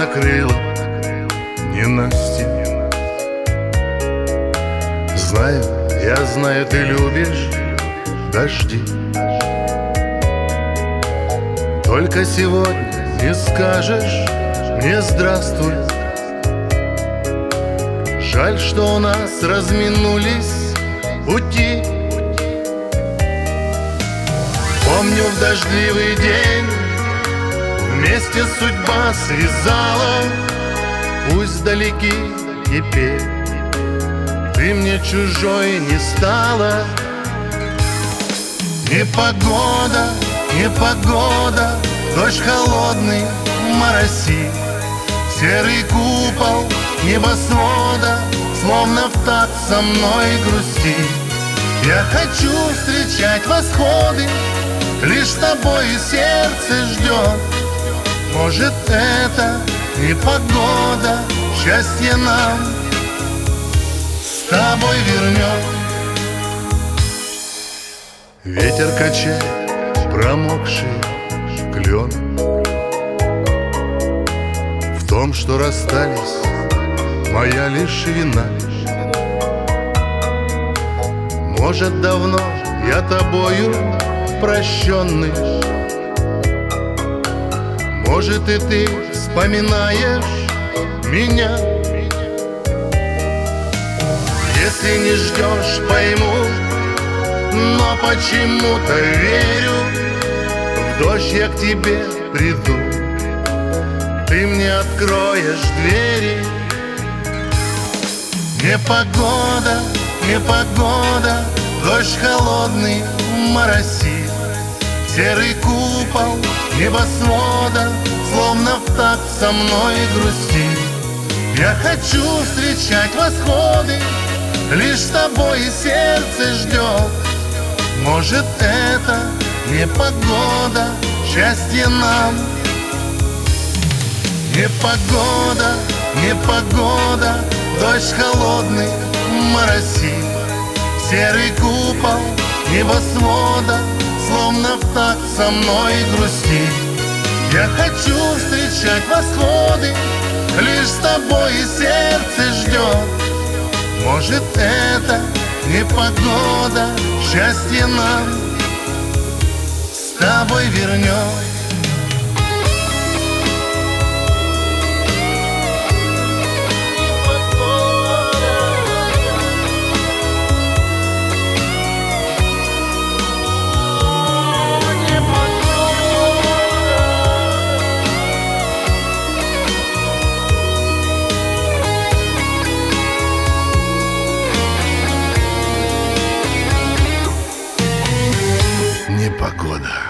накрыло ненастье Знаю, я знаю, ты любишь дожди. Только сегодня не скажешь мне здравствуй. Жаль, что у нас разминулись пути. Помню в дождливый день Вместе судьба связала Пусть далеки теперь. Ты мне чужой не стала. Непогода, непогода Дождь холодный мороси. Серый купол небосвода Словно в такт со мной грусти. Я хочу встречать восходы Лишь тобой сердце ждет Может это не погода Счастье нам с тобой вернет. Ветер качает промокший клен. В том, что расстались моя лишь вина. Может давно я тобою прощенный Может и ты вспоминаешь меня? Если не ждешь, пойму Но почему-то верю. В дождь я к тебе приду. Ты мне откроешь двери. Непогода, непогода Дождь холодный моросит Серый купол небосвода Словно в такт со мной грустит Я хочу встречать восходы Лишь с тобой сердце ждет. Может это не погода Счастье нам. Непогода, непогода Дождь холодный моросит Серый купол небосвода Словно в такт со мной грустит Я хочу встречать восходы Лишь с тобой сердце ждет. Может это не погода Счастье нам с тобой вернет Lana.